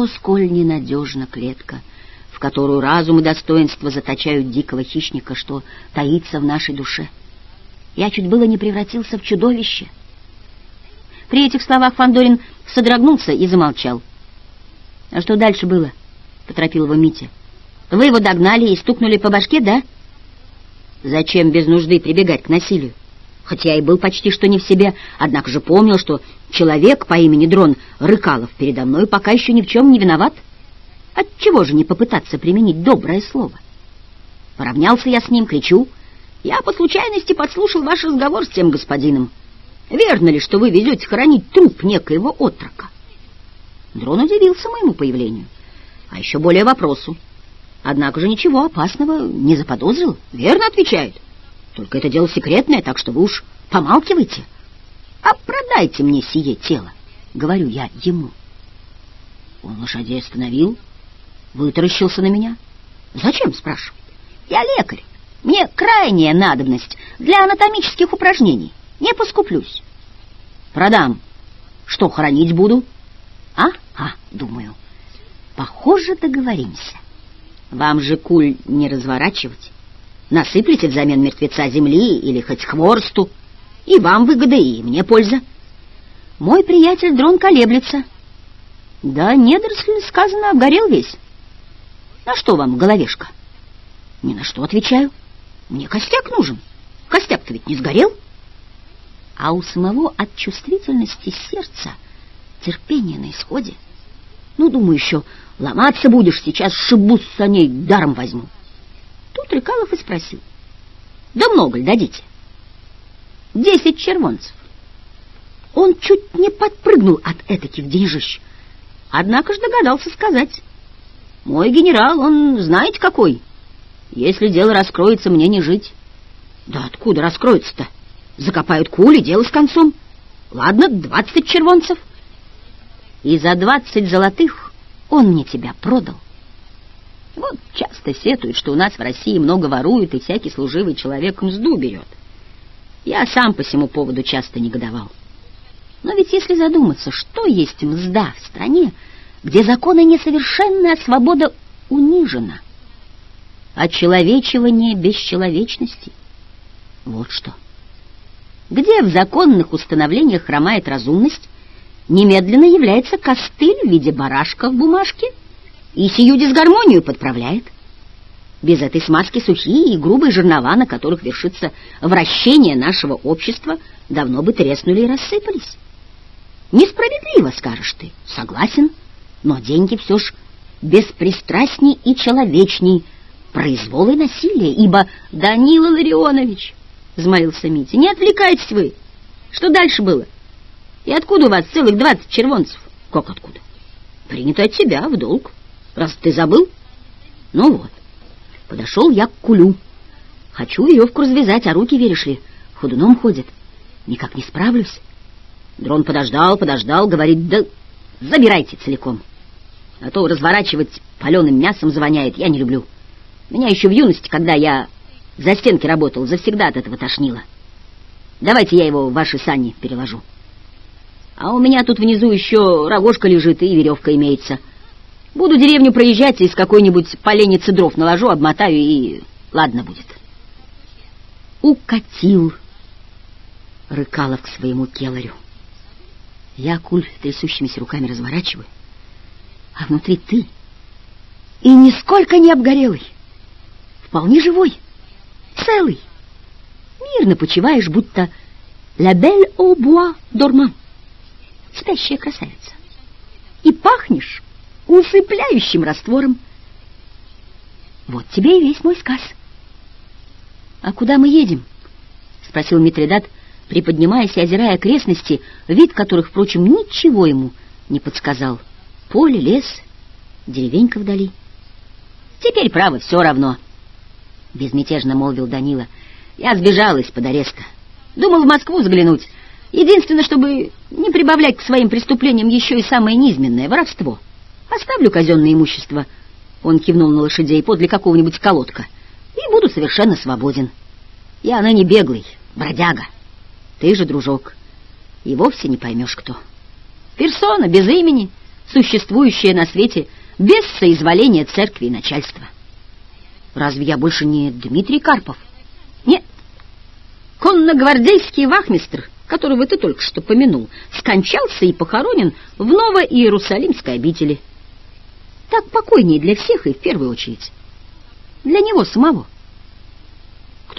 О, сколь ненадежна клетка, в которую разум и достоинство заточают дикого хищника, что таится в нашей душе. Я чуть было не превратился в чудовище. При этих словах Фандорин содрогнулся и замолчал. — А что дальше было? — поторопил его Митя. — Вы его догнали и стукнули по башке, да? Зачем без нужды прибегать к насилию? Хоть я и был почти что не в себе, однако же помнил, что человек по имени Дрон Рыкалов передо мной пока еще ни в чем не виноват. Отчего же не попытаться применить доброе слово? Поравнялся я с ним, кричу. Я по случайности подслушал ваш разговор с тем господином. Верно ли, что вы везете хоронить труп некоего отрока? Дрон удивился моему появлению, а еще более вопросу. Однако же ничего опасного не заподозрил. Верно отвечает. Только это дело секретное, так что вы уж помалкивайте. А продайте мне сие тело, говорю я ему. Он лошадей остановил, вытаращился на меня. Зачем, спрашивает? Я лекарь. Мне крайняя надобность для анатомических упражнений. Не поскуплюсь. Продам. Что, хранить буду? А? А, думаю. Похоже, договоримся. Вам же куль не разворачивать. Насыплете взамен мертвеца земли или хоть хворсту. И вам выгода, и мне польза. Мой приятель дрон колеблется. Да недоросль, сказано, обгорел весь. На что вам головешка? Ни на что отвечаю. Мне костяк нужен. Костяк-то ведь не сгорел. А у самого от чувствительности сердца терпение на исходе. Ну, думаю, еще ломаться будешь, сейчас шибу с саней, даром возьму. Тут Рыкалов и спросил. Да много ли дадите? Десять червонцев. Он чуть не подпрыгнул от этаких деньжищ. Однако же догадался сказать. Мой генерал, он знаете какой? Если дело раскроется, мне не жить. Да откуда раскроется-то? Закопают кули, дело с концом. Ладно, двадцать червонцев. И за двадцать золотых он мне тебя продал. Вот часто сетуют, что у нас в России много воруют, и всякий служивый человек мзду берет. Я сам по всему поводу часто негодовал. Но ведь если задуматься, что есть мзда в стране, где законы несовершенны, а свобода унижена, очеловечивание бесчеловечности, вот что. Где в законных установлениях хромает разумность, немедленно является костыль в виде барашка в бумажке и сию дисгармонию подправляет. Без этой смазки сухие и грубые жернова, на которых вершится вращение нашего общества, давно бы треснули и рассыпались. Несправедливо, скажешь ты, согласен, но деньги все ж беспристрастней и человечней произвол и насилие, ибо Данила Ларионович, — взмолился Митя, — не отвлекайтесь вы. Что дальше было? И откуда у вас целых двадцать червонцев? Как откуда? Принято от тебя в долг. Раз ты забыл? Ну вот. Подошел я к кулю. Хочу веревку развязать, а руки, веришь ли, ходуном ходят. Никак не справлюсь. Дрон подождал, подождал, говорит, да забирайте целиком. А то разворачивать паленым мясом завоняет, я не люблю. Меня еще в юности, когда я за стенки работал, завсегда от этого тошнило. Давайте я его в ваши сани переложу. А у меня тут внизу еще рогожка лежит и веревка имеется. Буду деревню проезжать и с какой-нибудь поленницы дров наложу, обмотаю и ладно будет. Укатил Рыкалов к своему келарю. Я куль трясущимися руками разворачиваю, а внутри ты. И нисколько не обгорелый, вполне живой, целый. Мирно почиваешь, будто «La belle au bois dormant» — спящая красавица. И пахнешь усыпляющим раствором. Вот тебе и весь мой сказ. — А куда мы едем? — спросил Митридат, приподнимаясь и озирая окрестности, вид которых, впрочем, ничего ему не подсказал. Поле, лес, деревенька вдали. — Теперь, право, все равно, — безмятежно молвил Данила. — Я сбежал из-под ареста. Думал в Москву заглянуть. Единственное, чтобы не прибавлять к своим преступлениям еще и самое низменное — воровство. — Оставлю казенное имущество, он кивнул на лошадей подле какого-нибудь колодка, и буду совершенно свободен. Я ныне беглый, бродяга. Ты же, дружок, и вовсе не поймешь, кто. Персона, без имени, существующее на свете без соизволения церкви и начальства. Разве я больше не Дмитрий Карпов? Нет. Конногвардейский вахмистр, которого ты только что помянул, скончался и похоронен в Ново-Иерусалимской обители. Так покойнее для всех и в первую очередь для него самого.